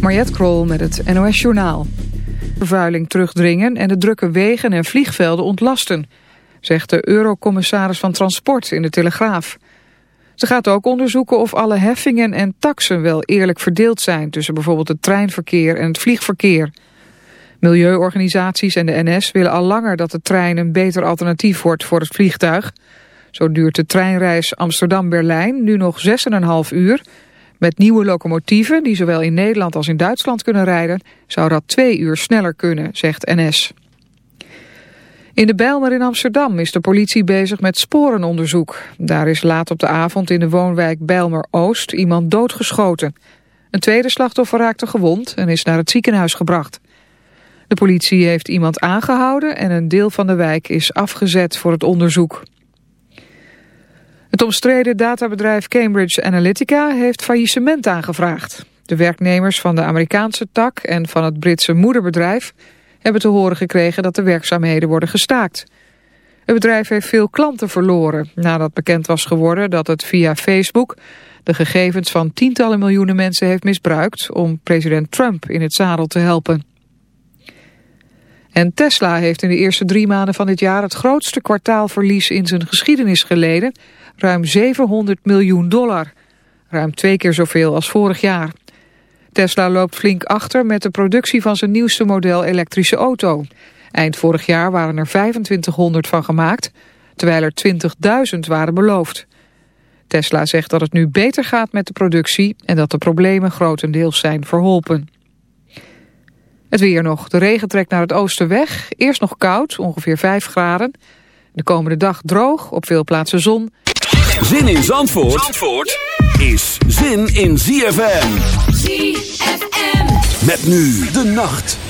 Mariette Krol met het NOS Journaal. Vervuiling terugdringen en de drukke wegen en vliegvelden ontlasten, zegt de Eurocommissaris van Transport in de Telegraaf. Ze gaat ook onderzoeken of alle heffingen en taksen wel eerlijk verdeeld zijn tussen bijvoorbeeld het treinverkeer en het vliegverkeer. Milieuorganisaties en de NS willen al langer dat de trein een beter alternatief wordt voor het vliegtuig. Zo duurt de treinreis Amsterdam-Berlijn nu nog 6,5 uur met nieuwe locomotieven, die zowel in Nederland als in Duitsland kunnen rijden, zou dat twee uur sneller kunnen, zegt NS. In de Bijlmer in Amsterdam is de politie bezig met sporenonderzoek. Daar is laat op de avond in de woonwijk Bijlmer-Oost iemand doodgeschoten. Een tweede slachtoffer raakte gewond en is naar het ziekenhuis gebracht. De politie heeft iemand aangehouden en een deel van de wijk is afgezet voor het onderzoek. Het omstreden databedrijf Cambridge Analytica heeft faillissement aangevraagd. De werknemers van de Amerikaanse tak en van het Britse moederbedrijf hebben te horen gekregen dat de werkzaamheden worden gestaakt. Het bedrijf heeft veel klanten verloren nadat bekend was geworden dat het via Facebook de gegevens van tientallen miljoenen mensen heeft misbruikt om president Trump in het zadel te helpen. En Tesla heeft in de eerste drie maanden van dit jaar het grootste kwartaalverlies in zijn geschiedenis geleden ruim 700 miljoen dollar. Ruim twee keer zoveel als vorig jaar. Tesla loopt flink achter met de productie van zijn nieuwste model elektrische auto. Eind vorig jaar waren er 2500 van gemaakt, terwijl er 20.000 waren beloofd. Tesla zegt dat het nu beter gaat met de productie en dat de problemen grotendeels zijn verholpen. Het weer nog. De regen trekt naar het oosten weg. Eerst nog koud, ongeveer 5 graden. De komende dag droog, op veel plaatsen zon. Zin in Zandvoort, Zandvoort is zin in ZFM. ZFM. Met nu de nacht.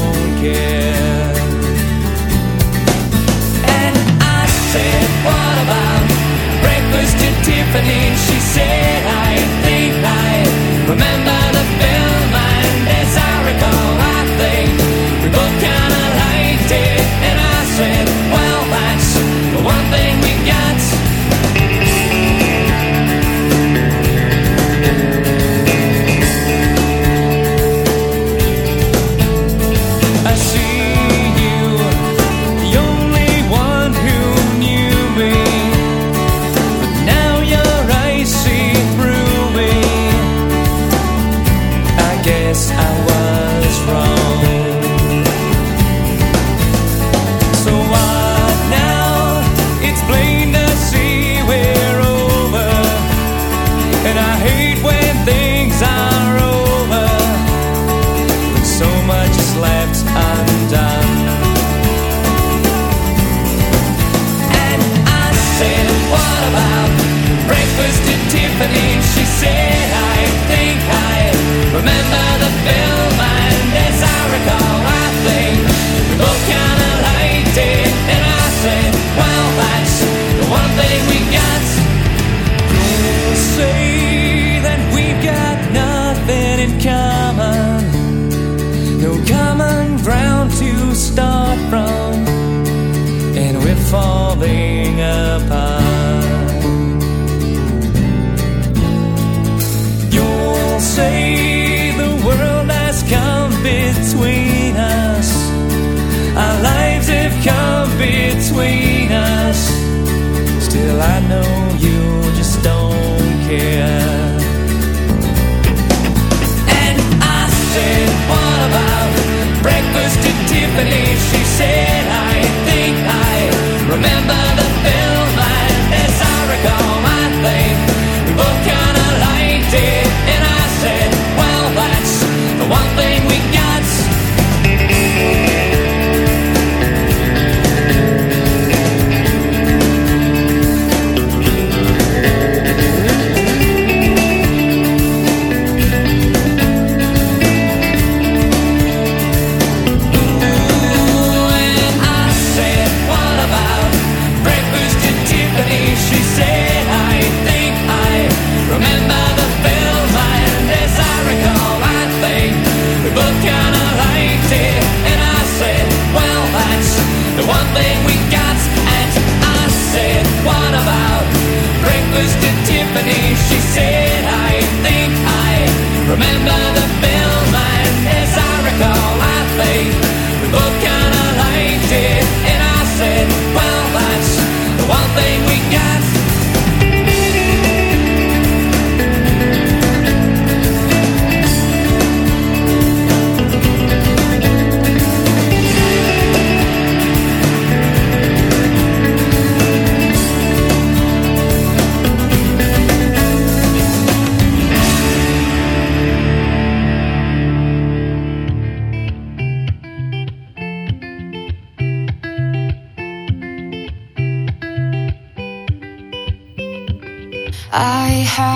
symphony, she said. in common, no common ground to start from, and we're falling apart. wasted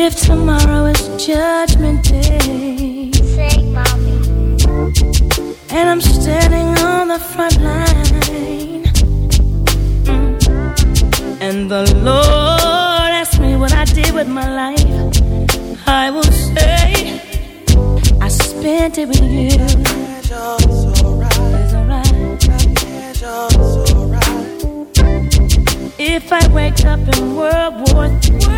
If tomorrow is judgment day, Sing, and I'm standing on the front line, mm, and the Lord asks me what I did with my life, I will say I spent it with you. It's alright. If I wake up in World War III,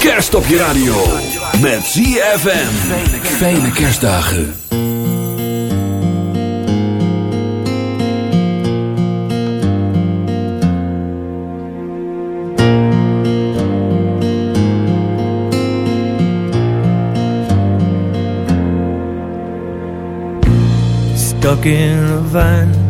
Kerst op je radio. Met ZFM. Fijne kerstdagen. Stuck in a van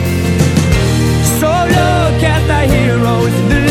The heroes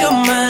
your mind.